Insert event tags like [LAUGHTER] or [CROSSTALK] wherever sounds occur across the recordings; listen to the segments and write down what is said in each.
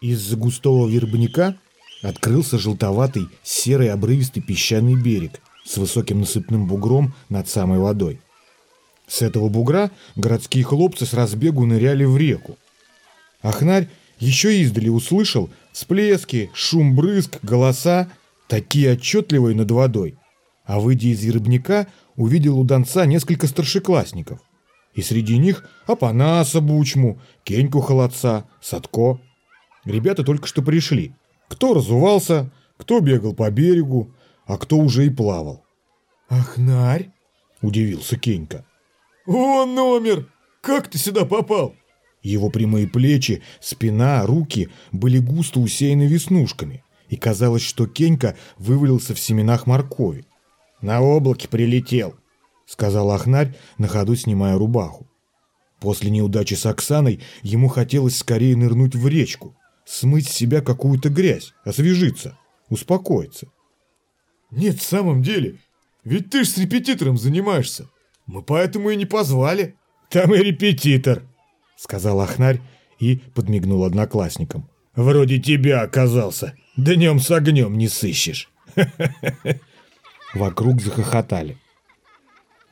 Из-за густого вербняка открылся желтоватый серый обрывистый песчаный берег с высоким насыпным бугром над самой водой. С этого бугра городские хлопцы с разбегу ныряли в реку. Ахнарь еще издали услышал всплески, шум брызг, голоса, такие отчетливые над водой. А выйдя из рыбника, увидел у Донца несколько старшеклассников. И среди них Апанаса Бучму, Кеньку Холодца, Садко. Ребята только что пришли. Кто разувался, кто бегал по берегу, а кто уже и плавал. «Ахнарь?» – удивился Кенька. «О, номер! Как ты сюда попал?» Его прямые плечи, спина, руки были густо усеяны веснушками, и казалось, что Кенька вывалился в семенах моркови. «На облаке прилетел», — сказал Ахнарь, на ходу снимая рубаху. После неудачи с Оксаной ему хотелось скорее нырнуть в речку, смыть с себя какую-то грязь, освежиться, успокоиться. «Нет, в самом деле, ведь ты ж с репетитором занимаешься. Мы поэтому и не позвали». «Там и репетитор», — сказал Ахнарь и подмигнул одноклассникам. «Вроде тебя оказался. Днем с огнем не сыщешь». [LAUGHS] Вокруг захохотали.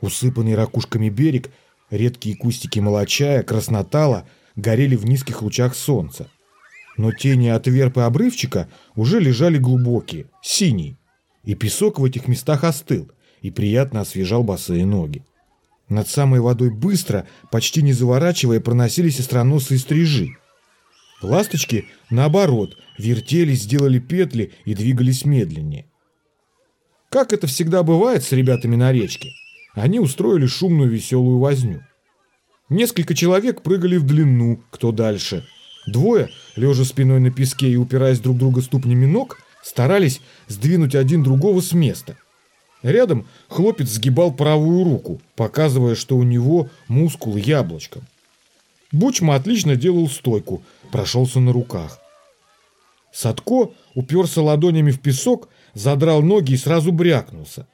Усыпанный ракушками берег, редкие кустики молочая, краснотала горели в низких лучах солнца. Но тени от верб и обрывчика уже лежали глубокие, синие, и песок в этих местах остыл и приятно освежал босые ноги. Над самой водой быстро, почти не заворачивая, проносились остроносые стрижи. Ласточки, наоборот, вертелись, сделали петли и двигались медленнее. Как это всегда бывает с ребятами на речке, они устроили шумную веселую возню. Несколько человек прыгали в длину, кто дальше. Двое, лежа спиной на песке и упираясь друг друга ступнями ног, старались сдвинуть один другого с места – Рядом хлопец сгибал правую руку, показывая, что у него мускул яблочком. Бучма отлично делал стойку, прошелся на руках. Садко уперся ладонями в песок, задрал ноги и сразу брякнулся.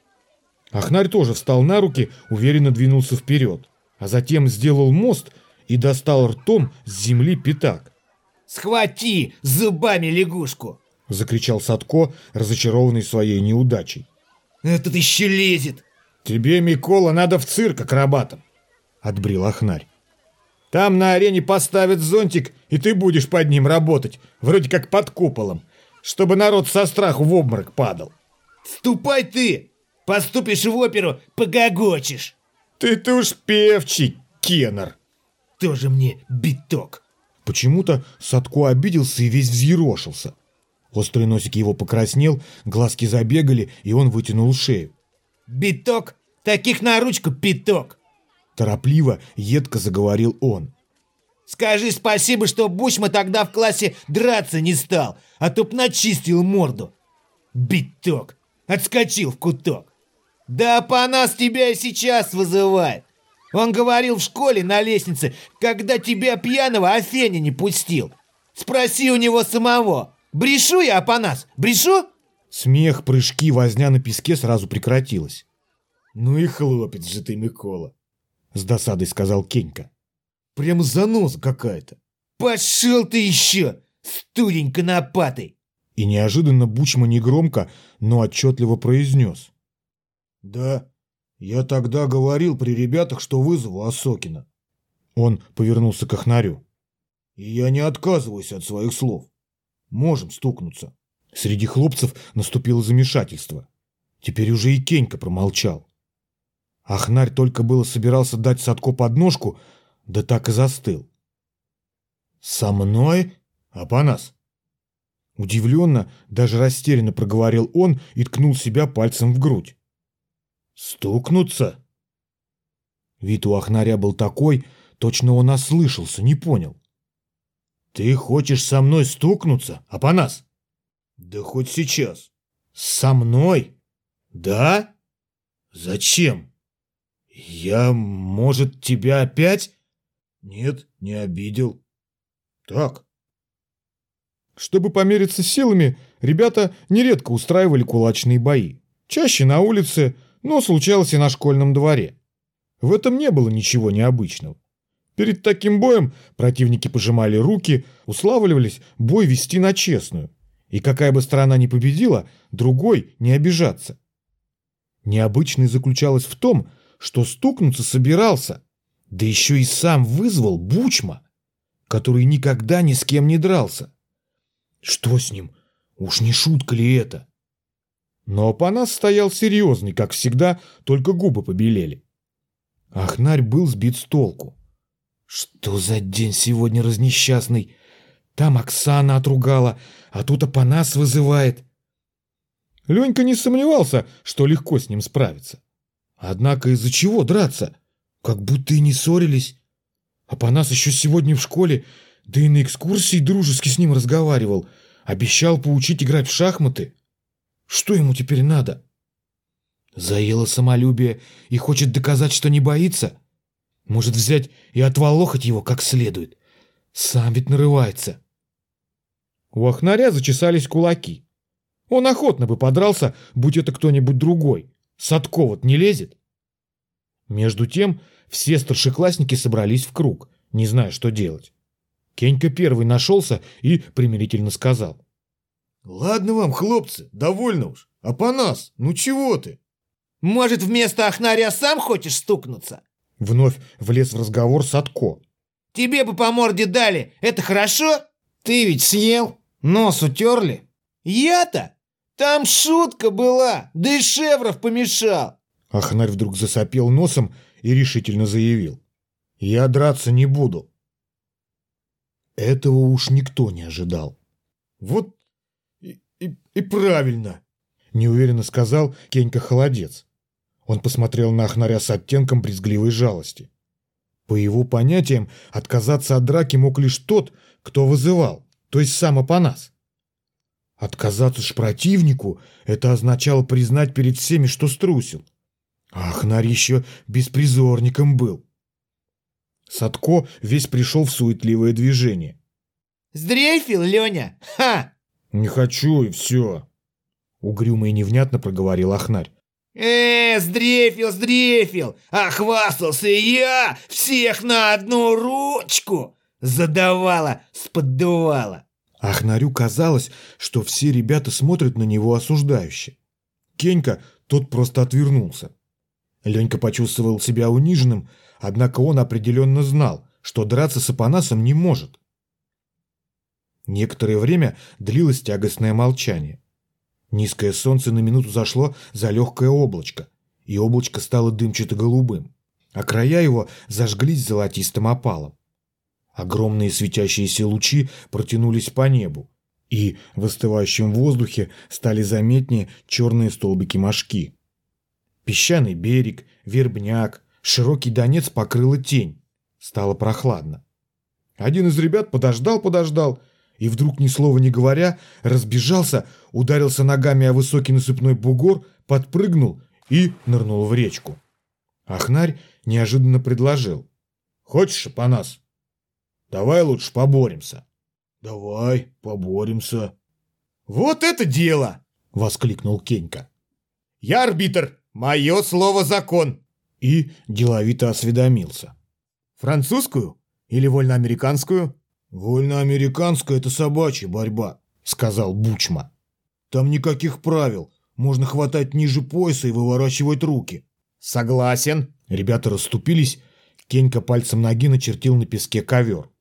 Ахнарь тоже встал на руки, уверенно двинулся вперед, а затем сделал мост и достал ртом с земли пятак. «Схвати зубами лягушку!» — закричал Садко, разочарованный своей неудачей. Этот еще лезет. Тебе, Микола, надо в цирк акробатом, отбрил Ахнарь. Там на арене поставят зонтик, и ты будешь под ним работать, вроде как под куполом, чтобы народ со страху в обморок падал. Ступай ты! Поступишь в оперу, погогочешь. Ты-то уж певчий кенар. Тоже мне биток. Почему-то Садко обиделся и весь взъерошился. Острый носик его покраснел, глазки забегали, и он вытянул шею. «Биток? Таких на ручку пяток!» Торопливо, едко заговорил он. «Скажи спасибо, что Бучма тогда в классе драться не стал, а то б начистил морду. Биток! Отскочил в куток. Да Панас тебя и сейчас вызывает. Он говорил в школе на лестнице, когда тебя пьяного Афеня не пустил. Спроси у него самого. Брешу я, Апанас, брешу?» Смех, прыжки, возня на песке сразу прекратилась. «Ну и хлопец же ты, Микола!» С досадой сказал Кенька. «Прямо заноза какая-то!» «Пошел ты еще, студень конопатый!» И неожиданно Бучма негромко, но отчетливо произнес. «Да, я тогда говорил при ребятах, что вызову Осокина». Он повернулся к Ахнарю. «И я не отказываюсь от своих слов. Можем стукнуться. Среди хлопцев наступило замешательство. Теперь уже и Кенька промолчал. Ахнарь только было собирался дать Садко подножку, да так и застыл. «Со мной? Апанас?» Удивленно, даже растерянно проговорил он и ткнул себя пальцем в грудь. «Стукнуться?» Вид у Ахнаря был такой, точно он ослышался, не понял. «Ты хочешь со мной стукнуться, Апанас?» «Да хоть сейчас». «Со мной? Да? Зачем? Я, может, тебя опять?» «Нет, не обидел». «Так». Чтобы помериться силами, ребята нередко устраивали кулачные бои. Чаще на улице, но случалось и на школьном дворе. В этом не было ничего необычного. Перед таким боем противники пожимали руки, уславливались бой вести на честную. И какая бы страна ни победила, другой не обижаться. Необычное заключалось в том, что стукнуться собирался, да еще и сам вызвал Бучма, который никогда ни с кем не дрался. Что с ним? Уж не шутка ли это? Но Апанас стоял серьезный, как всегда, только губы побелели. Ахнарь был сбит с толку. Что за день сегодня разнесчастный? Там Оксана отругала, а тут Апанас вызывает. Ленька не сомневался, что легко с ним справиться. Однако из-за чего драться? Как будто и не ссорились. Апанас еще сегодня в школе, да и на экскурсии дружески с ним разговаривал. Обещал поучить играть в шахматы. Что ему теперь надо? Заело самолюбие и хочет доказать, что не боится? Может взять и отволохать его как следует. Сам ведь нарывается. У Ахнаря зачесались кулаки. Он охотно бы подрался, будь это кто-нибудь другой. Садко вот не лезет. Между тем все старшеклассники собрались в круг, не зная, что делать. Кенька первый нашелся и примирительно сказал. «Ладно вам, хлопцы, довольно уж. А по нас, ну чего ты?» «Может, вместо Ахнаря сам хочешь стукнуться?» Вновь влез в разговор Садко. «Тебе бы по морде дали, это хорошо?» «Ты ведь съел, нос утерли». «Я-то? Там шутка была, да и Шевров помешал». Ахнарь вдруг засопел носом и решительно заявил. «Я драться не буду». Этого уж никто не ожидал. «Вот и, и, правильно», — неуверенно сказал Кенька Холодец. Он посмотрел на Ахнаря с оттенком брезгливой жалости. По его понятиям, отказаться от драки мог лишь тот, кто вызывал, то есть сам Апанас. Отказаться ж противнику — это означало признать перед всеми, что струсил. А Ахнарь еще беспризорником был. Садко весь пришел в суетливое движение. «Сдрейфил, Леня? Ха!» «Не хочу, и все!» Угрюмо и невнятно проговорил Ахнарь. «Э, сдрефил, сдрефил! А хвастался я! Всех на одну ручку!» Задавала, споддувала. Ахнарю казалось, что все ребята смотрят на него осуждающе. Кенька, тот просто отвернулся. Ленька почувствовал себя униженным, однако он определенно знал, что драться с Апанасом не может. Некоторое время длилось тягостное молчание. Низкое солнце на минуту зашло за легкое облачко, и облачко стало дымчато-голубым, а края его зажглись золотистым опалом. Огромные светящиеся лучи протянулись по небу, и в остывающем воздухе стали заметнее черные столбики мошки. Песчаный берег, вербняк, широкий донец покрыла тень. Стало прохладно. Один из ребят подождал-подождал и вдруг, ни слова не говоря, разбежался, ударился ногами о высокий насыпной бугор, подпрыгнул и нырнул в речку. Ахнарь неожиданно предложил. «Хочешь, Апанас? Давай лучше поборемся». «Давай, поборемся». «Вот это дело!» — воскликнул Кенька. «Я арбитр, мое слово закон!» И деловито осведомился. «Французскую или вольноамериканскую?» «Вольноамериканская — это собачья борьба», — сказал Бучма. «Там никаких правил. Можно хватать ниже пояса и выворачивать руки». «Согласен». Ребята расступились. Кенька пальцем ноги начертил на песке ковер.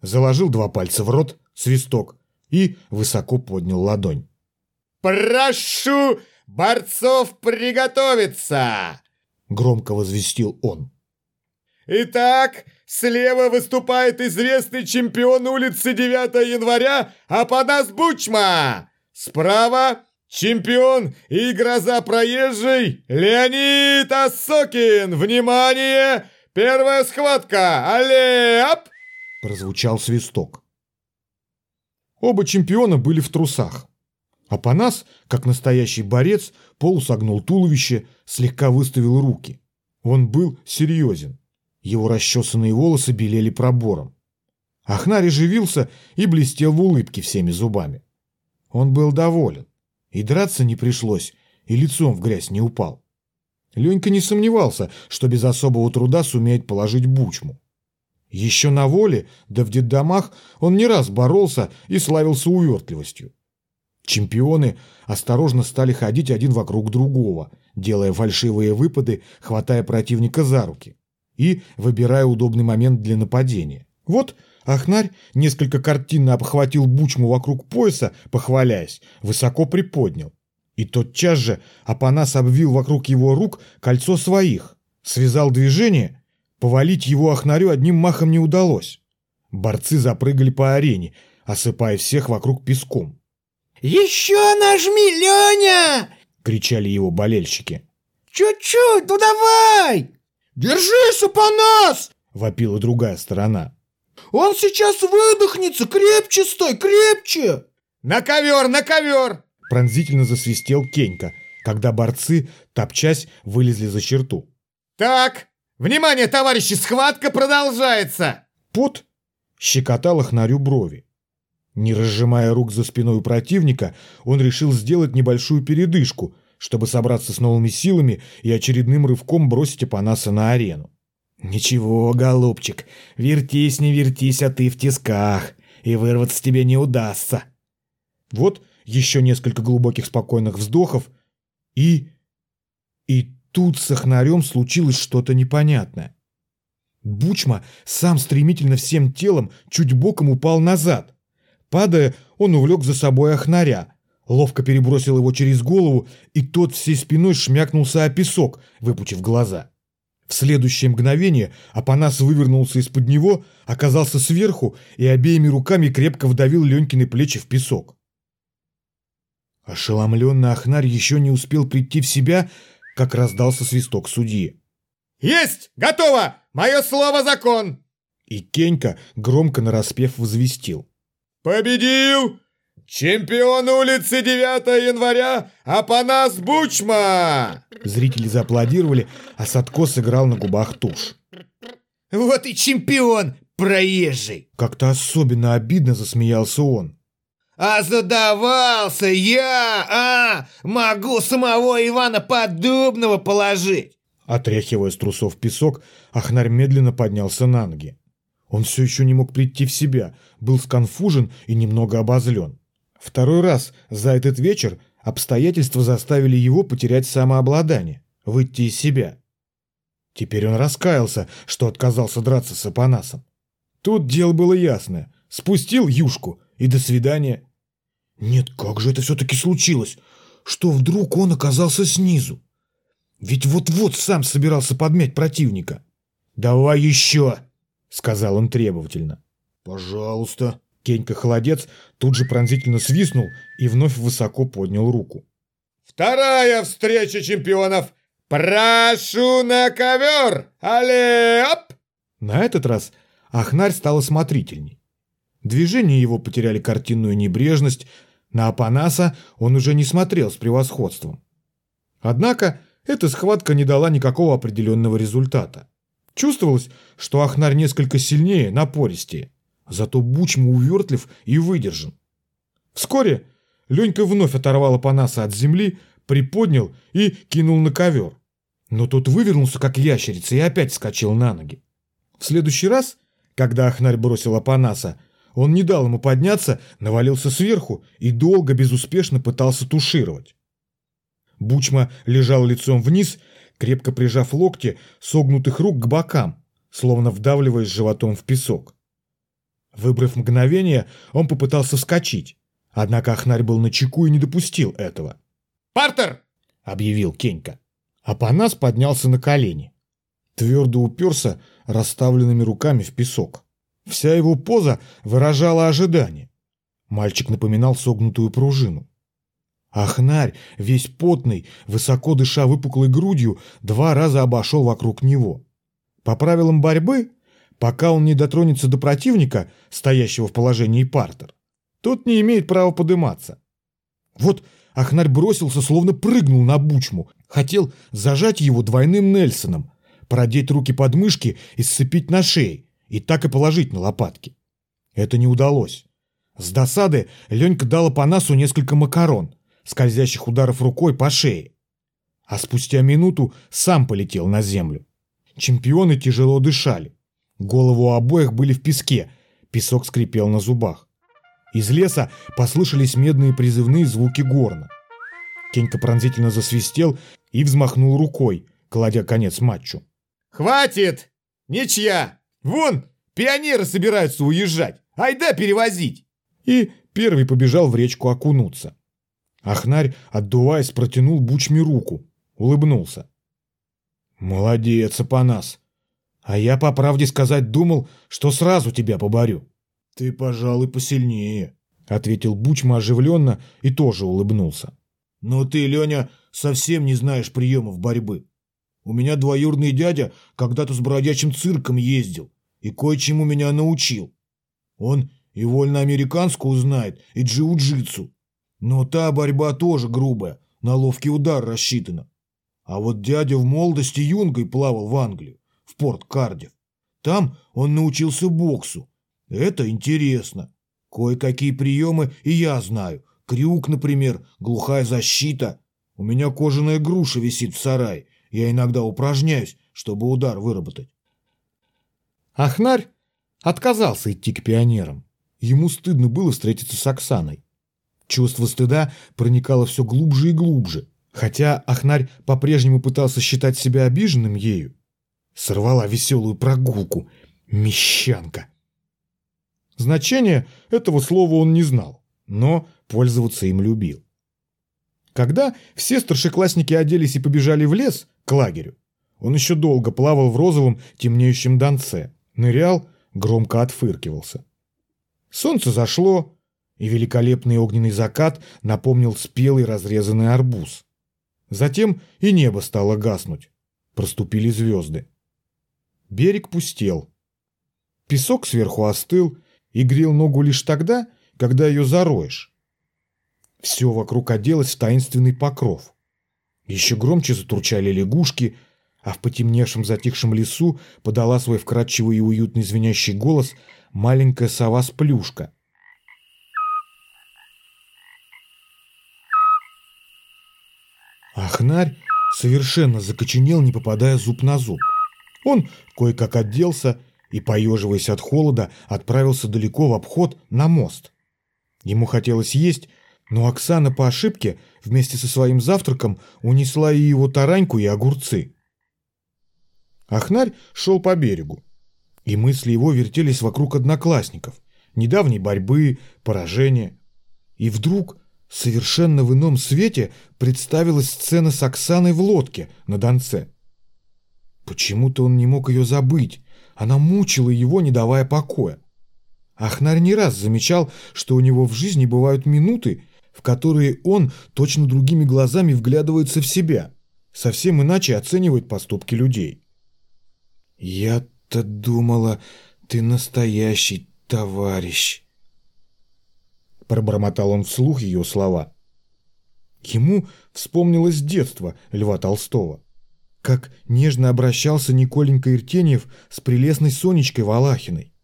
Заложил два пальца в рот, свисток, и высоко поднял ладонь. «Прошу борцов приготовиться!» Громко возвестил он. «Итак, слева выступает известный чемпион улицы 9 января Апанас Бучма! Справа чемпион и гроза проезжей Леонид Осокин! Внимание! Первая схватка! Алле-ап!» Прозвучал свисток. Оба чемпиона были в трусах. Апанас, как настоящий борец, полусогнул туловище, слегка выставил руки. Он был серьезен. Его расчесанные волосы белели пробором. Ахнари живился и блестел в улыбке всеми зубами. Он был доволен. И драться не пришлось, и лицом в грязь не упал. Ленька не сомневался, что без особого труда сумеет положить бучму. Еще на воле, да в детдомах он не раз боролся и славился увертливостью. Чемпионы осторожно стали ходить один вокруг другого, делая фальшивые выпады, хватая противника за руки и выбирая удобный момент для нападения. Вот Ахнарь несколько картинно обхватил бучму вокруг пояса, похваляясь, высоко приподнял. И тотчас же Апанас обвил вокруг его рук кольцо своих, связал движение, повалить его Ахнарю одним махом не удалось. Борцы запрыгали по арене, осыпая всех вокруг песком. «Еще нажми, Леня!» — кричали его болельщики. «Чуть-чуть, ну давай!» «Держись, Апанас!» — вопила другая сторона. «Он сейчас выдохнется! Крепче стой, крепче!» «На ковер, на ковер!» — пронзительно засвистел Кенька, когда борцы, топчась, вылезли за черту. «Так, внимание, товарищи, схватка продолжается!» Пот щекотал Ахнарю брови. Не разжимая рук за спиной у противника, он решил сделать небольшую передышку, чтобы собраться с новыми силами и очередным рывком бросить Апанаса на арену. «Ничего, голубчик, вертись, не вертись, а ты в тисках, и вырваться тебе не удастся». Вот еще несколько глубоких спокойных вздохов, и... И тут с Ахнарем случилось что-то непонятное. Бучма сам стремительно всем телом чуть боком упал назад, Падая, он увлек за собой охнаря, ловко перебросил его через голову, и тот всей спиной шмякнулся о песок, выпучив глаза. В следующее мгновение Апанас вывернулся из-под него, оказался сверху и обеими руками крепко вдавил Ленькины плечи в песок. Ошеломленный Ахнарь еще не успел прийти в себя, как раздался свисток судьи. «Есть! Готово! Мое слово закон!» И Кенька громко нараспев возвестил. Победил чемпион улицы 9 января Апанас Бучма! Зрители зааплодировали, а Садко сыграл на губах тушь. Вот и чемпион, проезжий! Как-то особенно обидно засмеялся он. А задавался я, а, могу самого Ивана Подобного положить. Отряхивая с трусов песок, Ахнарь медленно поднялся на ноги. Он все еще не мог прийти в себя, был сконфужен и немного обозлен. Второй раз за этот вечер обстоятельства заставили его потерять самообладание, выйти из себя. Теперь он раскаялся, что отказался драться с Апанасом. Тут дело было ясное. Спустил юшку и до свидания. Нет, как же это все-таки случилось? Что вдруг он оказался снизу? Ведь вот-вот сам собирался подмять противника. «Давай еще!» сказал он требовательно. «Пожалуйста». Кенька-холодец тут же пронзительно свистнул и вновь высоко поднял руку. «Вторая встреча чемпионов! Прошу на ковер! Алле-оп!» На этот раз Ахнарь стал осмотрительней. Движения его потеряли картинную небрежность, на Апанаса он уже не смотрел с превосходством. Однако эта схватка не дала никакого определенного результата. Чувствовалось, что Ахнар несколько сильнее, напористее. Зато Бучма увертлив и выдержан. Вскоре Ленька вновь оторвал Апанаса от земли, приподнял и кинул на ковер. Но тот вывернулся, как ящерица, и опять вскочил на ноги. В следующий раз, когда Ахнарь бросил Апанаса, он не дал ему подняться, навалился сверху и долго безуспешно пытался тушировать. Бучма лежал лицом вниз крепко прижав локти согнутых рук к бокам, словно вдавливаясь животом в песок. Выбрав мгновение, он попытался вскочить, однако Ахнарь был на чеку и не допустил этого. «Партер!» — объявил Кенька. Апанас поднялся на колени. Твердо уперся расставленными руками в песок. Вся его поза выражала ожидание. Мальчик напоминал согнутую пружину. Ахнарь, весь потный, высоко дыша выпуклой грудью, два раза обошел вокруг него. По правилам борьбы, пока он не дотронется до противника, стоящего в положении партер, тот не имеет права подниматься. Вот Ахнарь бросился, словно прыгнул на бучму, хотел зажать его двойным Нельсоном, продеть руки под мышки и сцепить на шее, и так и положить на лопатки. Это не удалось. С досады Ленька дала по носу несколько макарон – скользящих ударов рукой по шее. А спустя минуту сам полетел на землю. Чемпионы тяжело дышали. Голову у обоих были в песке, песок скрипел на зубах. Из леса послышались медные призывные звуки горна. Кенька пронзительно засвистел и взмахнул рукой, кладя конец матчу. «Хватит! Ничья! Вон, пионеры собираются уезжать! Айда перевозить!» И первый побежал в речку окунуться. Ахнарь, отдуваясь, протянул Бучме руку, улыбнулся. «Молодец, Апанас! А я, по правде сказать, думал, что сразу тебя поборю». «Ты, пожалуй, посильнее», — ответил Бучма оживленно и тоже улыбнулся. «Но ты, Леня, совсем не знаешь приемов борьбы. У меня двоюродный дядя когда-то с бродячим цирком ездил и кое-чему меня научил. Он и вольноамериканскую знает, и джиу-джитсу. Но та борьба тоже грубая, на ловкий удар рассчитана. А вот дядя в молодости юнгой плавал в Англию, в порт Кардив. Там он научился боксу. Это интересно. Кое-какие приемы и я знаю. Крюк, например, глухая защита. У меня кожаная груша висит в сарае. Я иногда упражняюсь, чтобы удар выработать. Ахнарь отказался идти к пионерам. Ему стыдно было встретиться с Оксаной. Чувство стыда проникало все глубже и глубже, хотя Ахнарь по-прежнему пытался считать себя обиженным ею. Сорвала веселую прогулку. Мещанка. Значение этого слова он не знал, но пользоваться им любил. Когда все старшеклассники оделись и побежали в лес, к лагерю, он еще долго плавал в розовом темнеющем донце, нырял, громко отфыркивался. Солнце зашло, и великолепный огненный закат напомнил спелый разрезанный арбуз. Затем и небо стало гаснуть. Проступили звезды. Берег пустел. Песок сверху остыл и грел ногу лишь тогда, когда ее зароешь. Все вокруг оделось в таинственный покров. Еще громче затурчали лягушки, а в потемневшем затихшем лесу подала свой вкрадчивый и уютный звенящий голос маленькая сова-сплюшка. Ахнарь совершенно закоченел, не попадая зуб на зуб. Он кое-как оделся и, поеживаясь от холода, отправился далеко в обход на мост. Ему хотелось есть, но Оксана по ошибке вместе со своим завтраком унесла и его тараньку, и огурцы. Ахнарь шел по берегу, и мысли его вертелись вокруг одноклассников, недавней борьбы, поражения. И вдруг совершенно в ином свете представилась сцена с Оксаной в лодке на Донце. Почему-то он не мог ее забыть, она мучила его, не давая покоя. Ахнарь не раз замечал, что у него в жизни бывают минуты, в которые он точно другими глазами вглядывается в себя, совсем иначе оценивает поступки людей. «Я-то думала, ты настоящий товарищ», Пробормотал он вслух ее слова. Ему вспомнилось детство Льва Толстого. Как нежно обращался Николенька Иртеньев с прелестной Сонечкой Валахиной.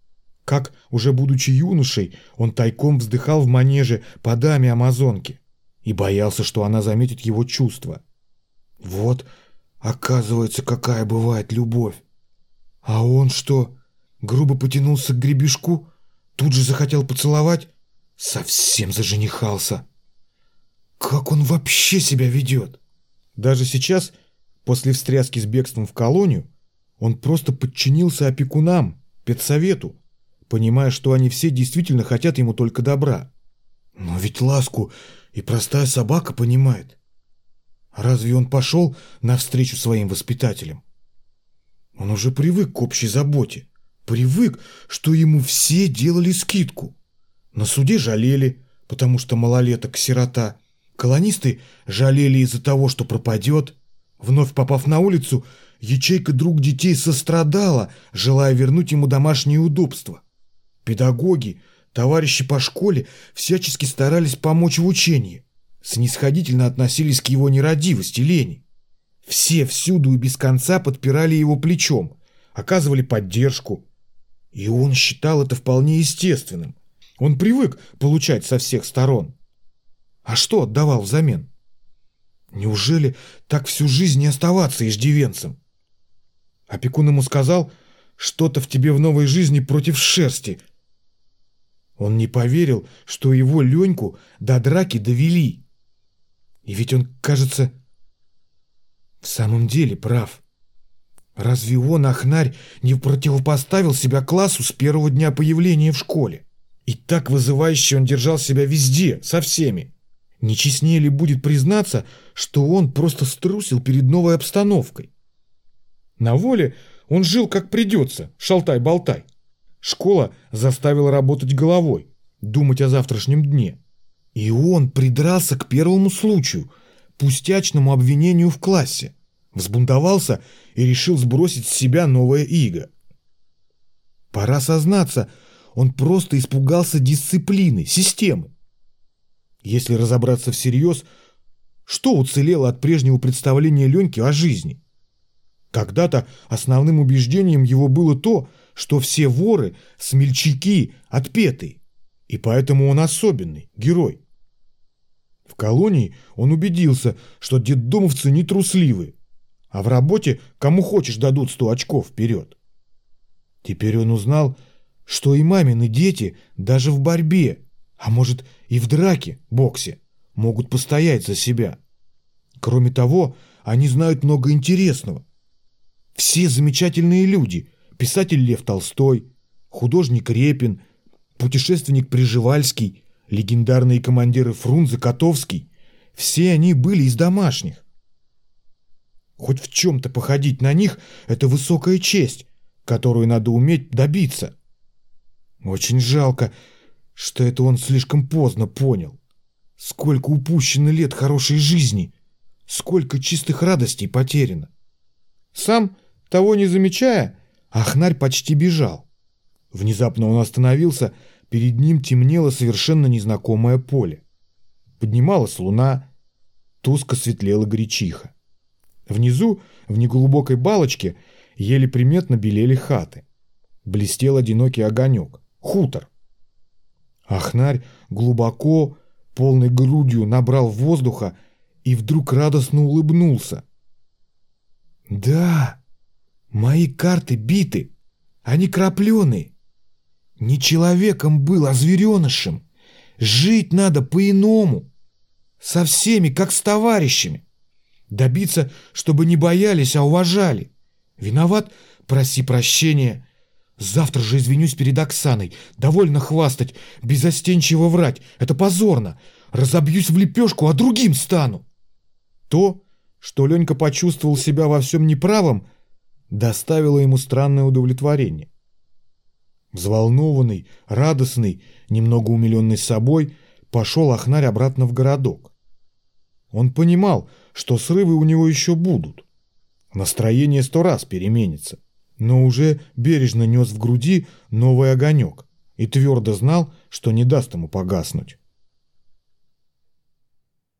Как, уже будучи юношей, он тайком вздыхал в манеже по даме Амазонки и боялся, что она заметит его чувства. Вот, оказывается, какая бывает любовь. А он что, грубо потянулся к гребешку, тут же захотел поцеловать? Совсем заженихался. Как он вообще себя ведет? Даже сейчас, после встряски с бегством в колонию, он просто подчинился опекунам, педсовету, понимая, что они все действительно хотят ему только добра. Но ведь ласку и простая собака понимает. Разве он пошел навстречу своим воспитателям? Он уже привык к общей заботе, привык, что ему все делали скидку. На суде жалели, потому что малолеток сирота. Колонисты жалели из-за того, что пропадет. Вновь попав на улицу, ячейка друг детей сострадала, желая вернуть ему домашние удобства. Педагоги, товарищи по школе всячески старались помочь в учении, снисходительно относились к его нерадивости, лени. Все всюду и без конца подпирали его плечом, оказывали поддержку. И он считал это вполне естественным. Он привык получать со всех сторон. А что отдавал взамен? Неужели так всю жизнь не оставаться иждивенцем? Опекун ему сказал, Что-то в тебе в новой жизни против шерсти. Он не поверил, что его Леньку до драки довели. И ведь он, кажется, в самом деле прав. Разве он, Ахнарь, не противопоставил себя классу с первого дня появления в школе? И так вызывающе он держал себя везде, со всеми. Не честнее ли будет признаться, что он просто струсил перед новой обстановкой? На воле он жил как придется, шалтай-болтай. Школа заставила работать головой, думать о завтрашнем дне. И он придрался к первому случаю, пустячному обвинению в классе, взбунтовался и решил сбросить с себя новое иго. Пора сознаться, он просто испугался дисциплины, системы. Если разобраться всерьез, что уцелело от прежнего представления Леньки о жизни? Когда-то основным убеждением его было то, что все воры – смельчаки, отпетые, и поэтому он особенный, герой. В колонии он убедился, что детдомовцы не трусливы, а в работе кому хочешь дадут сто очков вперед. Теперь он узнал, что и мамины дети даже в борьбе, а может и в драке, боксе, могут постоять за себя. Кроме того, они знают много интересного. Все замечательные люди. Писатель Лев Толстой, художник Репин, путешественник Приживальский, легендарные командиры Фрунзе, Котовский. Все они были из домашних. Хоть в чем-то походить на них – это высокая честь, которую надо уметь добиться. Очень жалко, что это он слишком поздно понял. Сколько упущено лет хорошей жизни, сколько чистых радостей потеряно. Сам того не замечая, Ахнарь почти бежал. Внезапно он остановился, перед ним темнело совершенно незнакомое поле. Поднималась луна, туско светлела гречиха. Внизу, в неглубокой балочке, еле приметно белели хаты. Блестел одинокий огонек. Хутор. Ахнарь глубоко, полной грудью набрал воздуха и вдруг радостно улыбнулся. «Да!» Мои карты биты, они крапленые. Не человеком был, а зверенышем. Жить надо по-иному. Со всеми, как с товарищами. Добиться, чтобы не боялись, а уважали. Виноват, проси прощения. Завтра же извинюсь перед Оксаной. Довольно хвастать, безостенчиво врать. Это позорно. Разобьюсь в лепешку, а другим стану. То, что Ленька почувствовал себя во всем неправым, доставило ему странное удовлетворение. Взволнованный, радостный, немного умиленный собой, пошел Ахнарь обратно в городок. Он понимал, что срывы у него еще будут. Настроение сто раз переменится, но уже бережно нес в груди новый огонек и твердо знал, что не даст ему погаснуть.